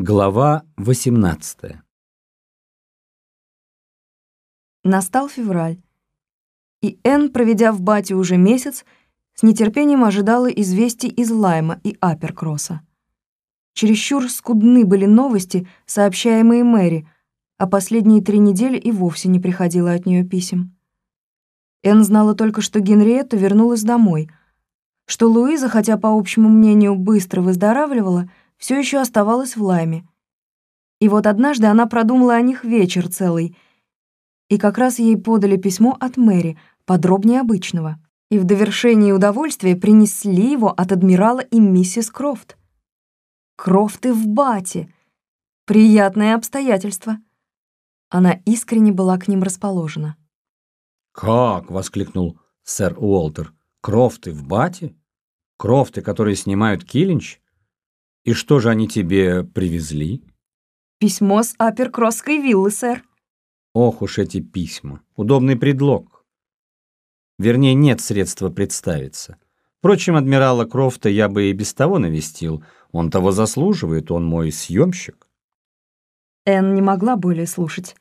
Глава 18 Настал февраль, и Энн, проведя в Бате уже месяц, с нетерпением ожидала известий из Лайма и Аперкросса. Чересчур скудны были новости, сообщаемые Мэри, а последние три недели и вовсе не приходило от нее писем. Энн знала только, что Генриетта вернулась домой, что Луиза, хотя по общему мнению быстро выздоравливала, все еще оставалась в Лайме. И вот однажды она продумала о них вечер целый, и как раз ей подали письмо от Мэри, подробнее обычного. И в довершении удовольствия принесли его от адмирала и миссис Крофт. Крофты в бате. Приятное обстоятельство. Она искренне была к ним расположена. «Как?» — воскликнул сэр Уолтер. «Крофты в бате? Крофты, которые снимают килинч? И что же они тебе привезли?» «Письмо с Аперкросской виллы, сэр». Ох уж эти письма. Удобный предлог. Вернее, нет средства представиться. Впрочем, адмирала Крофта я бы и без того навестил. Он того заслуживает, он мой съемщик. Энн не могла более слушать.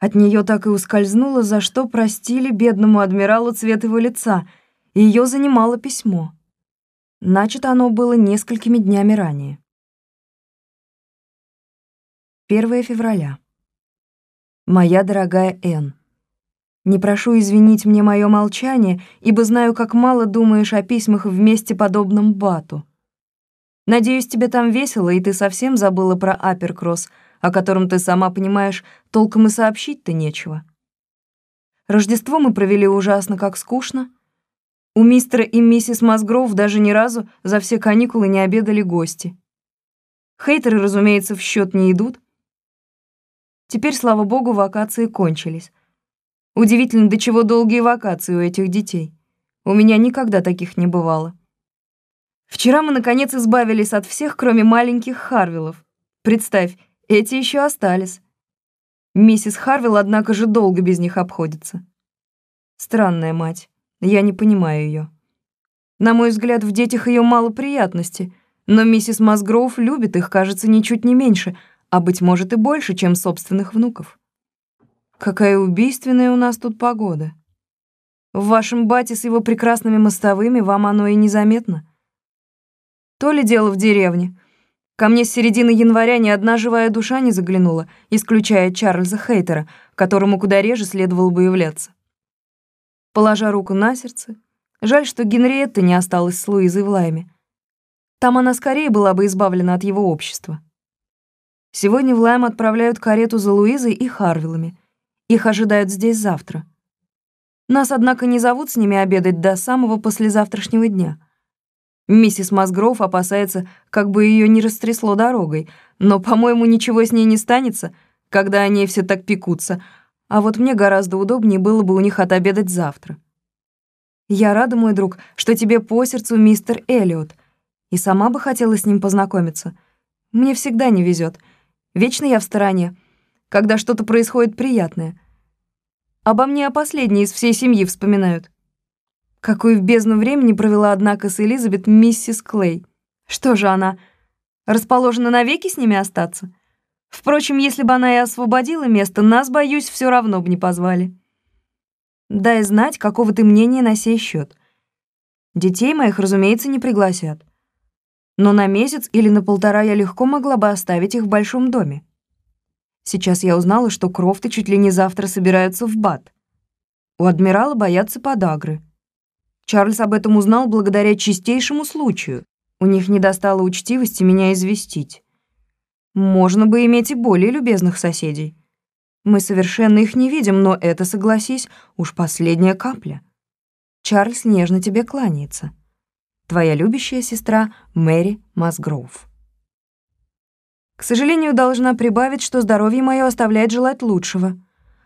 От нее так и ускользнуло, за что простили бедному адмиралу цвет его лица, ее занимало письмо. Начато оно было несколькими днями ранее. 1 февраля. Моя дорогая Энн, не прошу извинить мне мое молчание, ибо знаю, как мало думаешь о письмах вместе подобном Бату. Надеюсь, тебе там весело, и ты совсем забыла про Аперкросс, о котором ты сама понимаешь, толком и сообщить-то нечего. Рождество мы провели ужасно как скучно — у мистера и миссис Масгроув даже ни разу за все каникулы не обедали гости. Хейтеры, разумеется, в счет не идут. Теперь, слава богу, вакации кончились. Удивительно, до чего долгие вакации у этих детей. У меня никогда таких не бывало. Вчера мы, наконец, избавились от всех, кроме маленьких Харвиллов. Представь, эти еще остались. Миссис Харвилл, однако же, долго без них обходится. Странная мать. Я не понимаю ее. На мой взгляд, в детях ее мало приятностей, но миссис Масгроув любит их, кажется, ничуть не меньше, а, быть может, и больше, чем собственных внуков. Какая убийственная у нас тут погода. В вашем бате с его прекрасными мостовыми вам оно и незаметно. То ли дело в деревне. Ко мне с середины января ни одна живая душа не заглянула, исключая Чарльза Хейтера, которому куда реже следовало бы являться положа руку на сердце. Жаль, что Генриетта не осталась с Луизой в Лайме. Там она скорее была бы избавлена от его общества. Сегодня в Лайм отправляют карету за Луизой и Харвиллами. Их ожидают здесь завтра. Нас, однако, не зовут с ними обедать до самого послезавтрашнего дня. Миссис Масгроув опасается, как бы ее не растрясло дорогой, но, по-моему, ничего с ней не станется, когда они все так пекутся — а вот мне гораздо удобнее было бы у них отобедать завтра. Я рада, мой друг, что тебе по сердцу мистер Эллиот, и сама бы хотела с ним познакомиться. Мне всегда не везет. Вечно я в стороне, когда что-то происходит приятное. Обо мне о последней из всей семьи вспоминают. Какую в бездну времени провела, однако, с Элизабет миссис Клей. Что же она, расположена навеки с ними остаться? Впрочем, если бы она и освободила место, нас, боюсь, все равно бы не позвали. Дай знать, какого ты мнения на сей счет. Детей моих, разумеется, не пригласят. Но на месяц или на полтора я легко могла бы оставить их в большом доме. Сейчас я узнала, что Крофты чуть ли не завтра собираются в Бат. У адмирала боятся подагры. Чарльз об этом узнал благодаря чистейшему случаю. У них не достало учтивости меня известить. Можно бы иметь и более любезных соседей. Мы совершенно их не видим, но это, согласись, уж последняя капля. Чарльз нежно тебе кланяется. Твоя любящая сестра Мэри Масгроув. К сожалению, должна прибавить, что здоровье мое оставляет желать лучшего.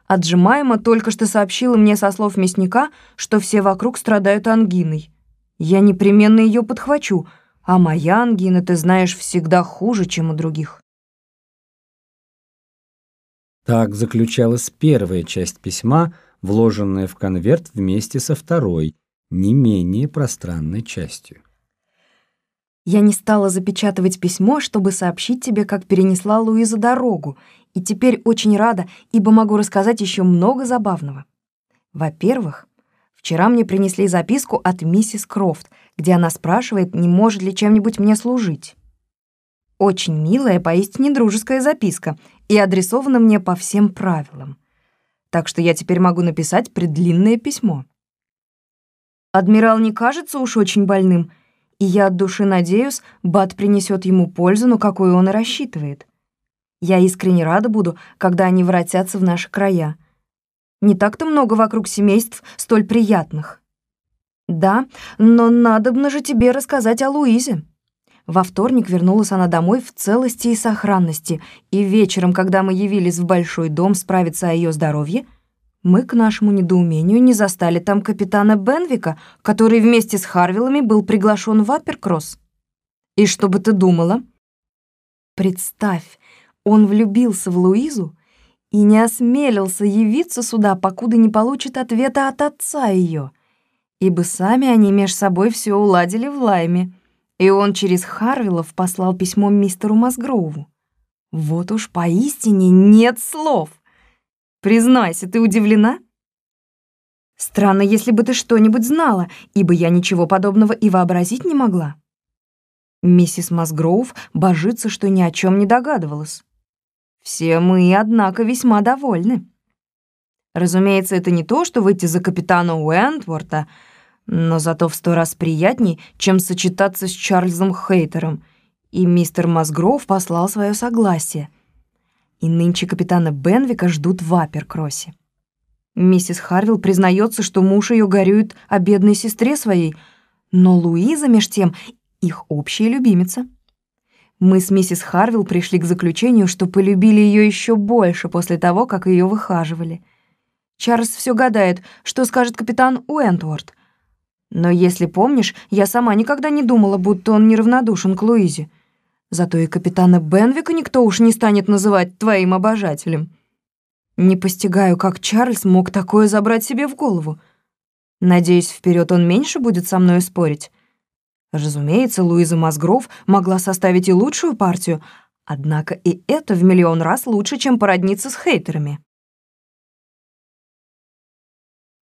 Отжимаема только что сообщила мне со слов мясника, что все вокруг страдают ангиной. Я непременно ее подхвачу, а моя ангина, ты знаешь, всегда хуже, чем у других. Так заключалась первая часть письма, вложенная в конверт вместе со второй, не менее пространной частью. Я не стала запечатывать письмо, чтобы сообщить тебе, как перенесла Луиза дорогу, и теперь очень рада, ибо могу рассказать еще много забавного. Во-первых, вчера мне принесли записку от миссис Крофт, где она спрашивает, не может ли чем-нибудь мне служить. Очень милая, поистине дружеская записка и адресована мне по всем правилам. Так что я теперь могу написать предлинное письмо. Адмирал не кажется уж очень больным — и я от души надеюсь, Бат принесет ему пользу, но какую он и рассчитывает. Я искренне рада буду, когда они воротятся в наши края. Не так-то много вокруг семейств столь приятных. Да, но надобно же тебе рассказать о Луизе. Во вторник вернулась она домой в целости и сохранности, и вечером, когда мы явились в большой дом справиться о ее здоровье, мы, к нашему недоумению, не застали там капитана Бенвика, который вместе с Харвиллами был приглашен в Апперкросс. И что бы ты думала? Представь, он влюбился в Луизу и не осмелился явиться сюда, покуда не получит ответа от отца ее, ибо сами они меж собой все уладили в лайме, и он через Харвиллов послал письмо мистеру Мазгроуву. Вот уж поистине нет слов. Признайся, ты удивлена? Странно, если бы ты что-нибудь знала, ибо я ничего подобного и вообразить не могла. Миссис Масгроув божится, что ни о чем не догадывалась. Все мы, однако, весьма довольны. Разумеется, это не то, что выйти за капитана Уэнтворта, но зато в сто раз приятней, чем сочетаться с Чарльзом Хейтером, и мистер Масгроув послал свое согласие — и нынче капитана Бенвика ждут в Аперкроссе. Миссис Харвилл признается, что муж ее горюет о бедной сестре своей, но Луиза, меж тем, их общая любимица. Мы с миссис Харвилл пришли к заключению, что полюбили ее еще больше после того, как ее выхаживали. Чарльз все гадает, что скажет капитан Уэнтворд. Но если помнишь, я сама никогда не думала, будто он неравнодушен к Луизе. Зато и капитана Бенвика никто уж не станет называть твоим обожателем. Не постигаю, как Чарльз мог такое забрать себе в голову. Надеюсь, вперед он меньше будет со мной спорить. Разумеется, Луиза Мазгров могла составить и лучшую партию, однако и это в миллион раз лучше, чем породниться с хейтерами.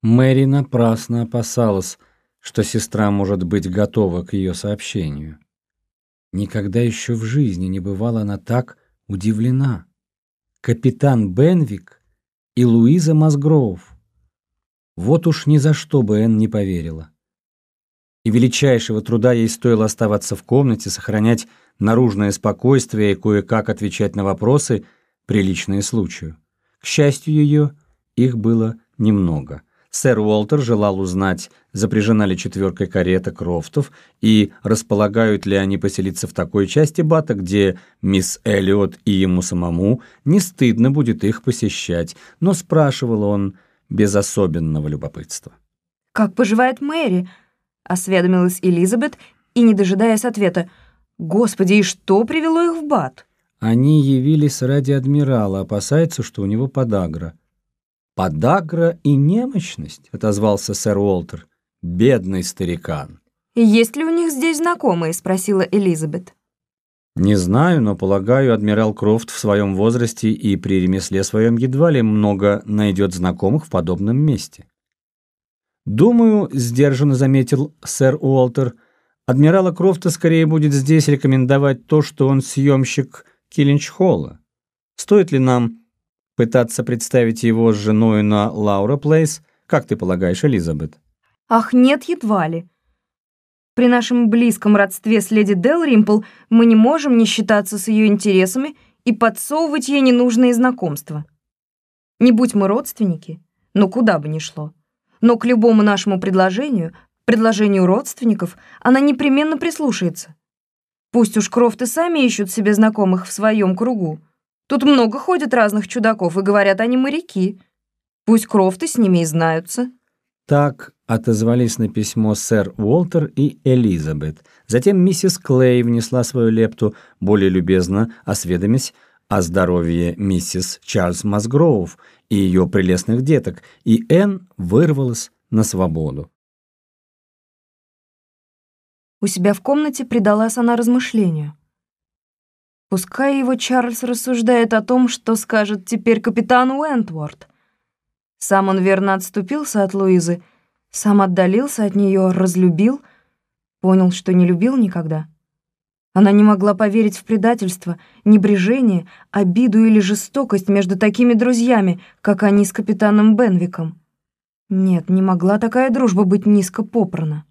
Мэри напрасно опасалась, что сестра может быть готова к ее сообщению. Никогда еще в жизни не бывала она так удивлена. Капитан Бенвик и Луиза Мазгроув. Вот уж ни за что бы Энн не поверила. И величайшего труда ей стоило оставаться в комнате, сохранять наружное спокойствие и кое-как отвечать на вопросы, приличные случаю. К счастью ее, их было немного — Сэр Уолтер желал узнать, запряжена ли четверкой карета Крофтов и располагают ли они поселиться в такой части Бата, где мисс Эллиот и ему самому не стыдно будет их посещать, но спрашивал он без особенного любопытства. «Как поживает Мэри?» — осведомилась Элизабет, и, не дожидаясь ответа, «Господи, и что привело их в Бат?» Они явились ради адмирала, опасаются, что у него подагра. «Подагра и немощность», — отозвался сэр Уолтер. «Бедный старикан». «Есть ли у них здесь знакомые?» — спросила Элизабет. «Не знаю, но, полагаю, адмирал Крофт в своем возрасте и при ремесле своем едва ли много найдет знакомых в подобном месте». «Думаю», — сдержанно заметил сэр Уолтер, «адмирала Крофта скорее будет здесь рекомендовать то, что он съемщик Киллинч-Холла. Стоит ли нам Пытаться представить его с женой на Лаура Плейс? Как ты полагаешь, Элизабет? Ах, нет, едва ли. При нашем близком родстве с леди Делримпл мы не можем не считаться с ее интересами и подсовывать ей ненужные знакомства. Не будь мы родственники, ну куда бы ни шло. Но к любому нашему предложению, предложению родственников, она непременно прислушается. Пусть уж Крофты сами ищут себе знакомых в своем кругу. Тут много ходит разных чудаков, и говорят, они моряки. Пусть Крофты с ними и знаются». Так отозвались на письмо сэр Уолтер и Элизабет. Затем миссис Клей внесла свою лепту, более любезно осведомясь о здоровье миссис Чарльз Масгроув и ее прелестных деток, и Энн вырвалась на свободу. У себя в комнате предалась она размышлению. Пускай его Чарльз рассуждает о том, что скажет теперь капитан Уэнтворд. Сам он верно отступился от Луизы, сам отдалился от нее, разлюбил, понял, что не любил никогда. Она не могла поверить в предательство, небрежение, обиду или жестокость между такими друзьями, как они с капитаном Бенвиком. Нет, не могла такая дружба быть низко попрана.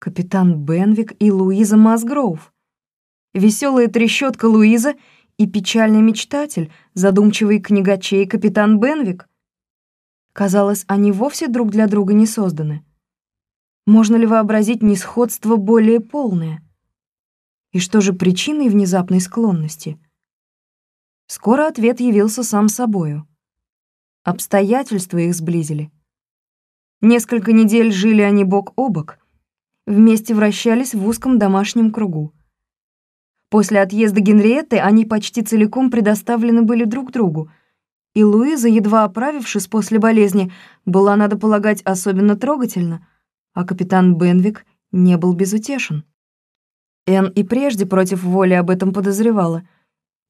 Капитан Бенвик и Луиза Масгроув веселая трещотка Луиза и печальный мечтатель, задумчивый книгачей капитан Бенвик. Казалось, они вовсе друг для друга не созданы. Можно ли вообразить несходство более полное? И что же причиной внезапной склонности? Скоро ответ явился сам собою. Обстоятельства их сблизили. Несколько недель жили они бок о бок, вместе вращались в узком домашнем кругу. После отъезда Генриетты они почти целиком предоставлены были друг другу, и Луиза, едва оправившись после болезни, была, надо полагать, особенно трогательна, а капитан Бенвик не был безутешен. Энн и прежде против воли об этом подозревала,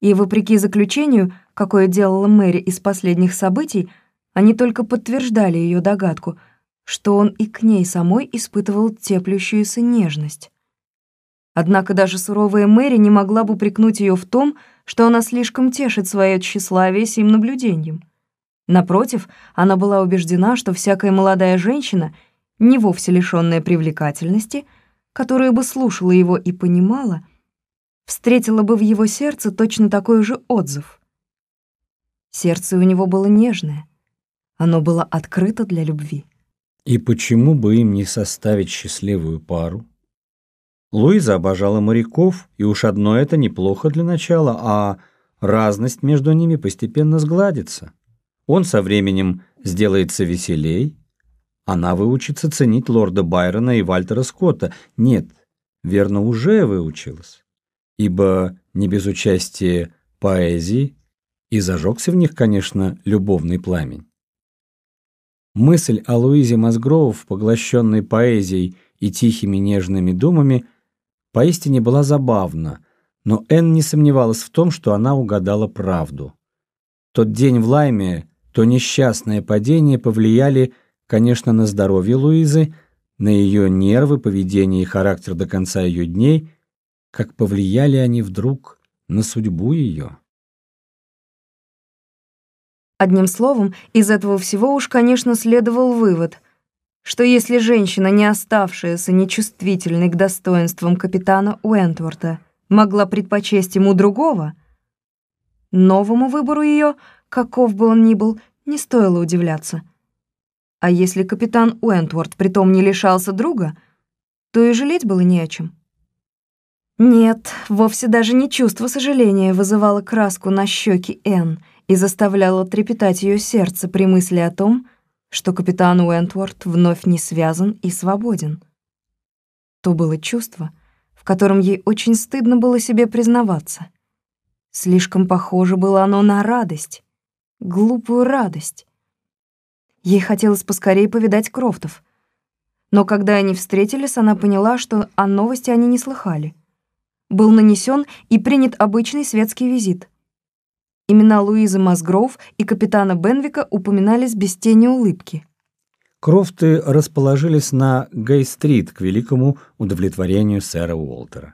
и, вопреки заключению, какое делала Мэри из последних событий, они только подтверждали ее догадку, что он и к ней самой испытывал теплющуюся нежность. Однако даже суровая Мэри не могла бы упрекнуть ее в том, что она слишком тешит свое тщеславие сим наблюдением. Напротив, она была убеждена, что всякая молодая женщина, не вовсе лишённая привлекательности, которая бы слушала его и понимала, встретила бы в его сердце точно такой же отзыв. Сердце у него было нежное, оно было открыто для любви. И почему бы им не составить счастливую пару? Луиза обожала моряков, и уж одно это неплохо для начала, а разность между ними постепенно сгладится. Он со временем сделается веселей, она выучится ценить лорда Байрона и Вальтера Скотта. Нет, верно, уже выучилась, ибо не без участия поэзии и зажегся в них, конечно, любовный пламень. Мысль о Луизе Мазгроув, поглощенной поэзией и тихими нежными думами, поистине была забавна, но Энн не сомневалась в том, что она угадала правду. Тот день в Лайме, то несчастное падение повлияли, конечно, на здоровье Луизы, на ее нервы, поведение и характер до конца ее дней, как повлияли они вдруг на судьбу ее. Одним словом, из этого всего уж, конечно, следовал вывод, что если женщина, не оставшаяся нечувствительной к достоинствам капитана Уэнтворта, могла предпочесть ему другого, новому выбору ее, каков бы он ни был, не стоило удивляться. А если капитан Уэнтворт притом не лишался друга, то и жалеть было не о чем. Нет, вовсе даже не чувство сожаления вызывало краску на щеки Энн и заставляло трепетать ее сердце при мысли о том, что капитан Уэнтворд вновь не связан и свободен. То было чувство, в котором ей очень стыдно было себе признаваться. Слишком похоже было оно на радость, глупую радость. Ей хотелось поскорее повидать Крофтов. Но когда они встретились, она поняла, что о новости они не слыхали. Был нанесен и принят обычный светский визит — Имена Луизы Масгроув и капитана Бенвика упоминались без тени улыбки. Крофты расположились на Гей-стрит к великому удовлетворению сэра Уолтера.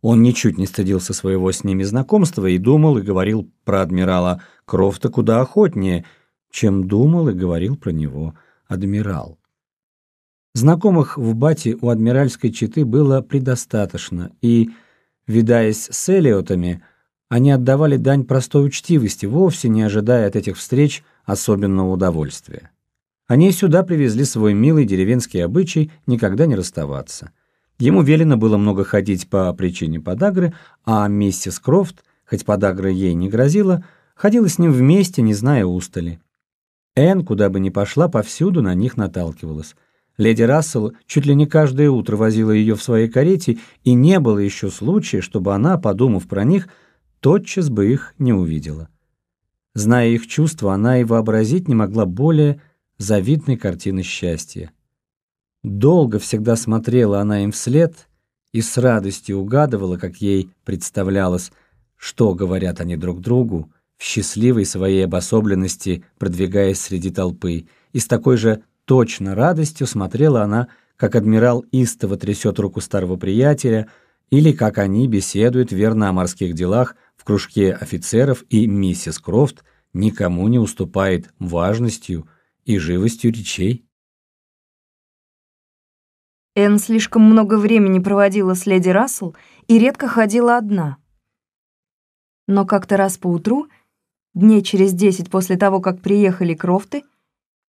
Он ничуть не стыдился своего с ними знакомства и думал и говорил про адмирала Крофта куда охотнее, чем думал и говорил про него адмирал. Знакомых в бате у адмиральской четы было предостаточно, и, видаясь с Элиотами, они отдавали дань простой учтивости, вовсе не ожидая от этих встреч особенного удовольствия. Они сюда привезли свой милый деревенский обычай никогда не расставаться. Ему велено было много ходить по причине подагры, а миссис Крофт, хоть подагра ей не грозила, ходила с ним вместе, не зная устали. Энн, куда бы ни пошла, повсюду на них наталкивалась. Леди Рассел чуть ли не каждое утро возила ее в своей карете, и не было еще случая, чтобы она, подумав про них, тотчас бы их не увидела. Зная их чувства, она и вообразить не могла более завидной картины счастья. Долго всегда смотрела она им вслед, и с радостью угадывала, как ей представлялось, что говорят они друг другу, в счастливой своей обособленности продвигаясь среди толпы, и с такой же точно радостью смотрела она, как адмирал истово трясет руку старого приятеля, или как они беседуют верно о морских делах в кружке офицеров, и миссис Крофт никому не уступает важностью и живостью речей. Энн слишком много времени проводила с леди Рассел и редко ходила одна. Но как-то раз поутру, дней через десять после того, как приехали Крофты,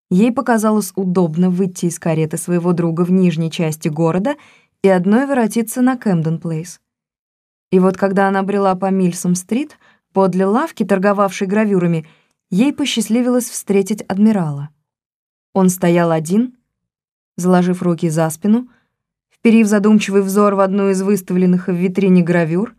ей показалось удобно выйти из кареты своего друга в нижней части города и одной воротиться на Кэмден-Плейс. И вот когда она брела по Мильсом-стрит, подле лавки, торговавшей гравюрами, ей посчастливилось встретить адмирала. Он стоял один — заложив руки за спину, вперив задумчивый взор в одну из выставленных в витрине гравюр,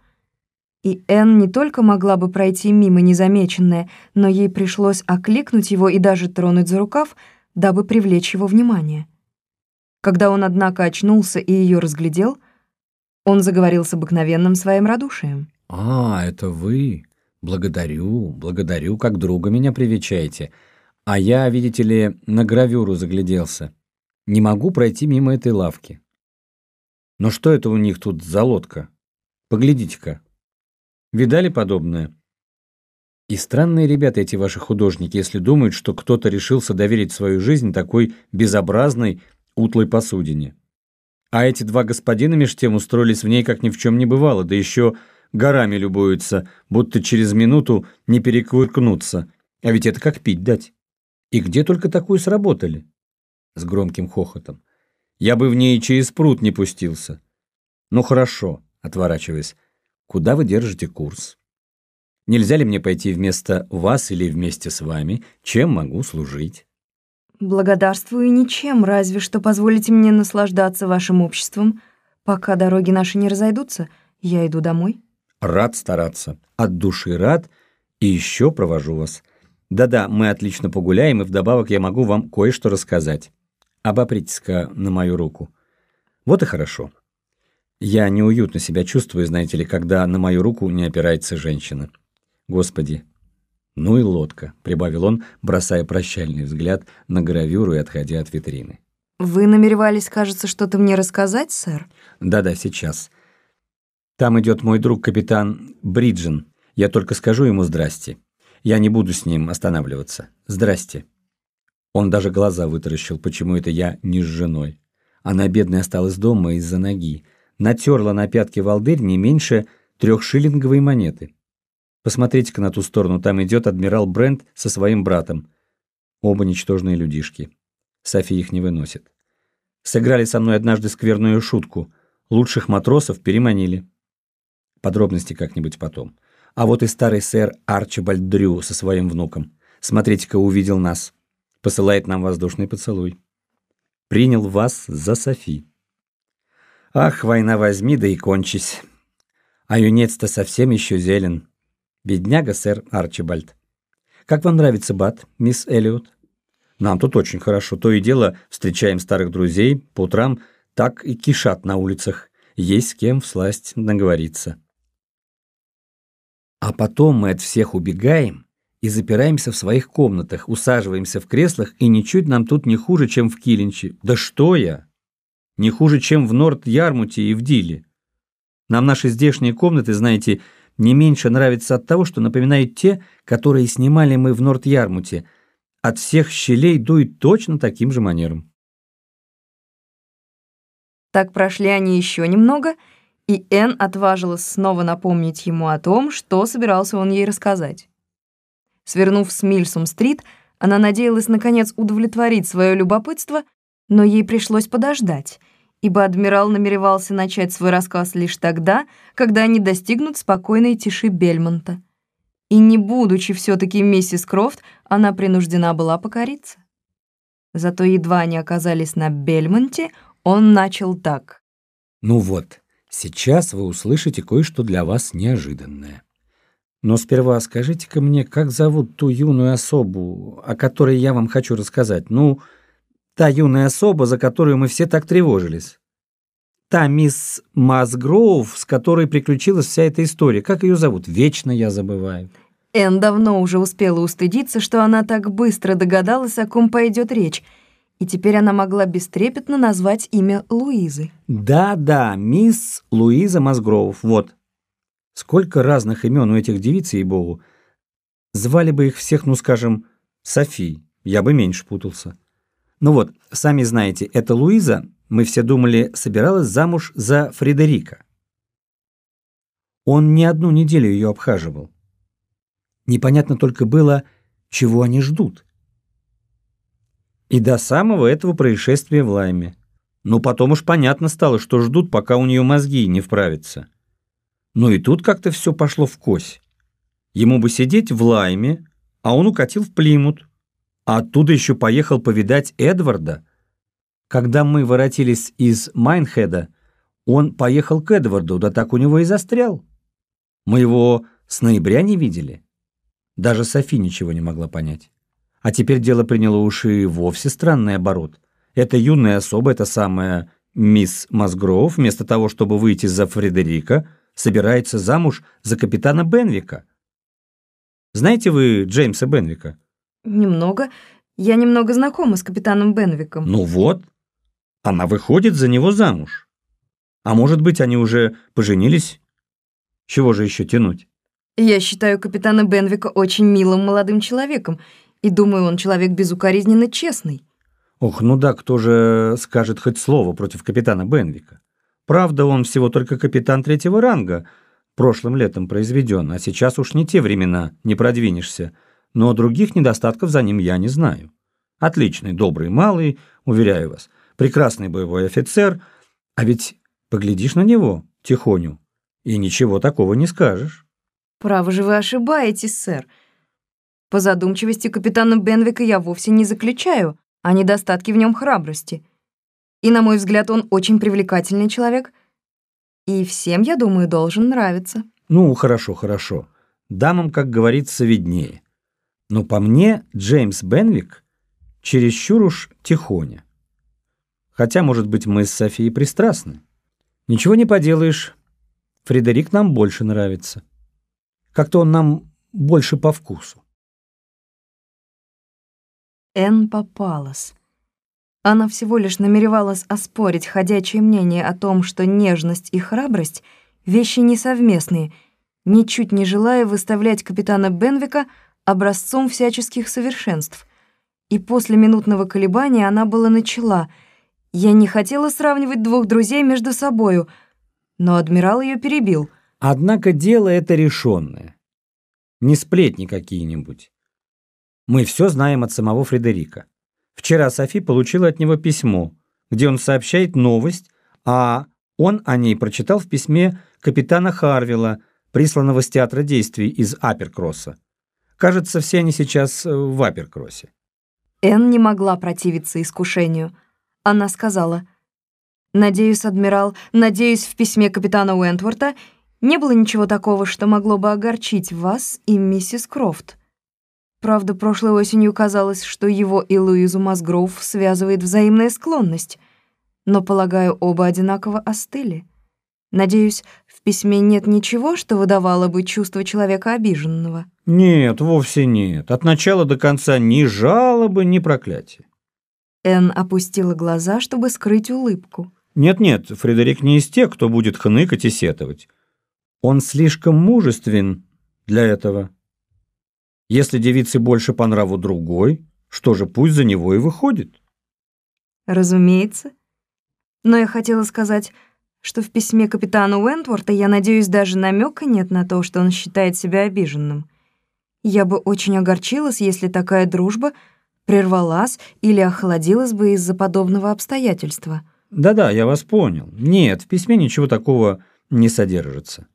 и Энн не только могла бы пройти мимо незамеченная, но ей пришлось окликнуть его и даже тронуть за рукав, дабы привлечь его внимание. Когда он, однако, очнулся и ее разглядел, он заговорил с обыкновенным своим радушием. «А, это вы? Благодарю, благодарю, как друга меня привечаете. А я, видите ли, на гравюру загляделся. Не могу пройти мимо этой лавки. Но что это у них тут за лодка? Поглядите-ка. Видали подобное? И странные ребята эти ваши художники, если думают, что кто-то решился доверить свою жизнь такой безобразной, утлой посудине. А эти два господина меж тем устроились в ней, как ни в чем не бывало, да еще горами любуются, будто через минуту не переквыркнуться. А ведь это как пить дать. И где только такую сработали? с громким хохотом. «Я бы в ней через пруд не пустился». «Ну хорошо», — отворачиваясь. «Куда вы держите курс?» «Нельзя ли мне пойти вместо вас или вместе с вами? Чем могу служить?» «Благодарствую ничем, разве что позволите мне наслаждаться вашим обществом. Пока дороги наши не разойдутся, я иду домой». «Рад стараться. От души рад. И еще провожу вас. Да-да, мы отлично погуляем, и вдобавок я могу вам кое-что рассказать». Обопритесь-ка на мою руку. Вот и хорошо. Я неуютно себя чувствую, знаете ли, когда на мою руку не опирается женщина. Господи, ну и лодка, прибавил он, бросая прощальный взгляд на гравюру и отходя от витрины. Вы намеревались, кажется, что-то мне рассказать, сэр? Да-да, сейчас. Там идет мой друг капитан Бриджен. Я только скажу ему здрасте. Я не буду с ним останавливаться. Здрасте. Он даже глаза вытаращил, почему это я не с женой. Она, бедная, осталась дома из-за ноги. Натерла на пятки волдырь не меньше трехшиллинговой монеты. Посмотрите-ка на ту сторону, там идет адмирал Брент со своим братом. Оба ничтожные людишки. Софи их не выносит. Сыграли со мной однажды скверную шутку. Лучших матросов переманили. Подробности как-нибудь потом. А вот и старый сэр Арчибальд Дрю со своим внуком. Смотрите-ка, увидел нас посылает нам воздушный поцелуй. Принял вас за Софи. Ах, война возьми, да и кончись. А юнец-то совсем еще зелен. Бедняга, сэр Арчибальд. Как вам нравится Бат, мисс Эллиот? Нам тут очень хорошо. То и дело встречаем старых друзей, по утрам так и кишат на улицах. Есть с кем всласть наговориться. А потом мы от всех убегаем, и запираемся в своих комнатах, усаживаемся в креслах, и ничуть нам тут не хуже, чем в Килинче. Да что я! Не хуже, чем в Норт-Ярмуте и в Диле. Нам наши здешние комнаты, знаете, не меньше нравятся от того, что напоминают те, которые снимали мы в Норт-Ярмуте. От всех щелей дует точно таким же манером. Так прошли они еще немного, и Энн отважилась снова напомнить ему о том, что собирался он ей рассказать. Свернув с Мильсум-стрит, она надеялась, наконец, удовлетворить свое любопытство, но ей пришлось подождать, ибо адмирал намеревался начать свой рассказ лишь тогда, когда они достигнут спокойной тиши Бельмонта. И не будучи все таки миссис Крофт, она принуждена была покориться. Зато едва они оказались на Бельмонте, он начал так. «Ну вот, сейчас вы услышите кое-что для вас неожиданное». Но сперва скажите-ка мне, как зовут ту юную особу, о которой я вам хочу рассказать? Ну, та юная особа, за которую мы все так тревожились. та мисс Масгроув, с которой приключилась вся эта история. Как ее зовут? Вечно я забываю. Энн давно уже успела устыдиться, что она так быстро догадалась, о ком пойдет речь, и теперь она могла бестрепетно назвать имя Луизы. Да-да, мисс Луиза Мазгроув, вот. Сколько разных имен у этих девиц, ей-богу. Звали бы их всех, ну, скажем, Софи, я бы меньше путался. Ну вот, сами знаете, эта Луиза, мы все думали, собиралась замуж за Фредерика. Он не одну неделю ее обхаживал. Непонятно только было, чего они ждут. И до самого этого происшествия в Лайме. Но потом уж понятно стало, что ждут, пока у нее мозги не вправятся. Но и тут как-то все пошло вкось. Ему бы сидеть в Лайме, а он укатил в Плимут. А оттуда еще поехал повидать Эдварда. Когда мы воротились из Майнхеда, он поехал к Эдварду, да так у него и застрял. Мы его с ноября не видели. Даже Софи ничего не могла понять. А теперь дело приняло уж и вовсе странный оборот. Эта юная особа, эта самая мисс Мазгров, вместо того, чтобы выйти за Фредерика, собирается замуж за капитана Бенвика. Знаете вы Джеймса Бенвика? Немного. Я немного знакома с капитаном Бенвиком. Ну вот. Она выходит за него замуж. А может быть, они уже поженились? Чего же еще тянуть? Я считаю капитана Бенвика очень милым молодым человеком, и думаю, он человек безукоризненно честный. Ох, ну да, кто же скажет хоть слово против капитана Бенвика? Правда, он всего только капитан третьего ранга, прошлым летом произведен, а сейчас уж не те времена, не продвинешься. Но других недостатков за ним я не знаю. Отличный, добрый, малый, уверяю вас. Прекрасный боевой офицер. А ведь поглядишь на него, тихоню, и ничего такого не скажешь. Право же вы ошибаетесь, сэр. По задумчивости капитана Бенвика я вовсе не заключаю о недостатке в нем храбрости. И, на мой взгляд, он очень привлекательный человек. И всем, я думаю, должен нравиться. Ну, хорошо, хорошо. Дамам, как говорится, виднее. Но по мне Джеймс Бенвик чересчур уж тихоня. Хотя, может быть, мы с Софией пристрастны. Ничего не поделаешь, Фредерик нам больше нравится. Как-то он нам больше по вкусу. Эн попалась. Она всего лишь намеревалась оспорить ходячее мнение о том, что нежность и храбрость — вещи несовместные, ничуть не желая выставлять капитана Бенвика образцом всяческих совершенств. И после минутного колебания она была начала. Я не хотела сравнивать двух друзей между собою, но адмирал ее перебил — Однако дело это решенное. Не сплетни какие-нибудь. Мы все знаем от самого Фредерика. Вчера Софи получила от него письмо, где он сообщает новость, а он о ней прочитал в письме капитана Харвилла, присланного с театра действий из Аперкросса. Кажется, все они сейчас э, в Аперкроссе. Энн не могла противиться искушению. Она сказала, «Надеюсь, адмирал, надеюсь, в письме капитана Уэнтворта не было ничего такого, что могло бы огорчить вас и миссис Крофт. Правда, прошлой осенью казалось, что его и Луизу Масгроув связывает взаимная склонность. Но, полагаю, оба одинаково остыли. Надеюсь, в письме нет ничего, что выдавало бы чувство человека обиженного. Нет, вовсе нет. От начала до конца ни жалобы, ни проклятия. Энн опустила глаза, чтобы скрыть улыбку. Нет-нет, Фредерик не из тех, кто будет хныкать и сетовать. Он слишком мужествен для этого. Если девице больше по нраву другой, что же, пусть за него и выходит. Разумеется. Но я хотела сказать, что в письме капитана Уэнтворта, я надеюсь, даже намека нет на то, что он считает себя обиженным. Я бы очень огорчилась, если такая дружба прервалась или охладилась бы из-за подобного обстоятельства. Да-да, я вас понял. Нет, в письме ничего такого не содержится.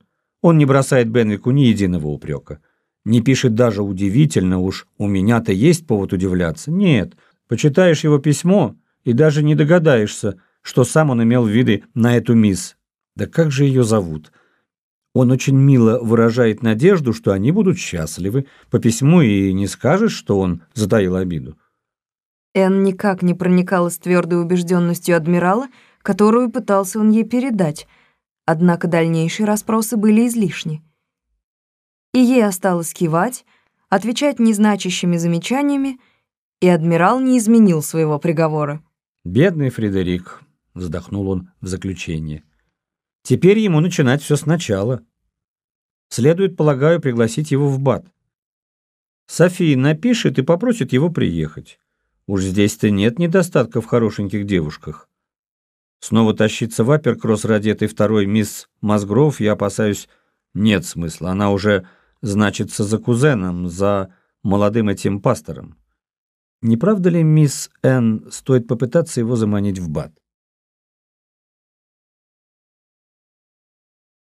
Он не бросает Бенвику ни единого упрека. Не пишет даже удивительно уж, у меня-то есть повод удивляться. Нет, почитаешь его письмо и даже не догадаешься, что сам он имел в виду на эту мисс. Да как же ее зовут? Он очень мило выражает надежду, что они будут счастливы. По письму и не скажешь, что он затаил обиду. Энн никак не проникалась твердой убежденностью адмирала, которую пытался он ей передать, однако дальнейшие расспросы были излишни. И ей осталось кивать, отвечать незначащими замечаниями, и адмирал не изменил своего приговора. «Бедный Фредерик», — вздохнул он в заключение. «Теперь ему начинать все сначала. Следует, полагаю, пригласить его в БАД. София напишет и попросит его приехать. Уж здесь-то нет недостатка в хорошеньких девушках. Снова тащиться в Аперкросс ради этой второй мисс Мазгров, я опасаюсь, нет смысла. Она уже значится за кузеном, за молодым этим пастором. Не правда ли, мисс Н, стоит попытаться его заманить в бат?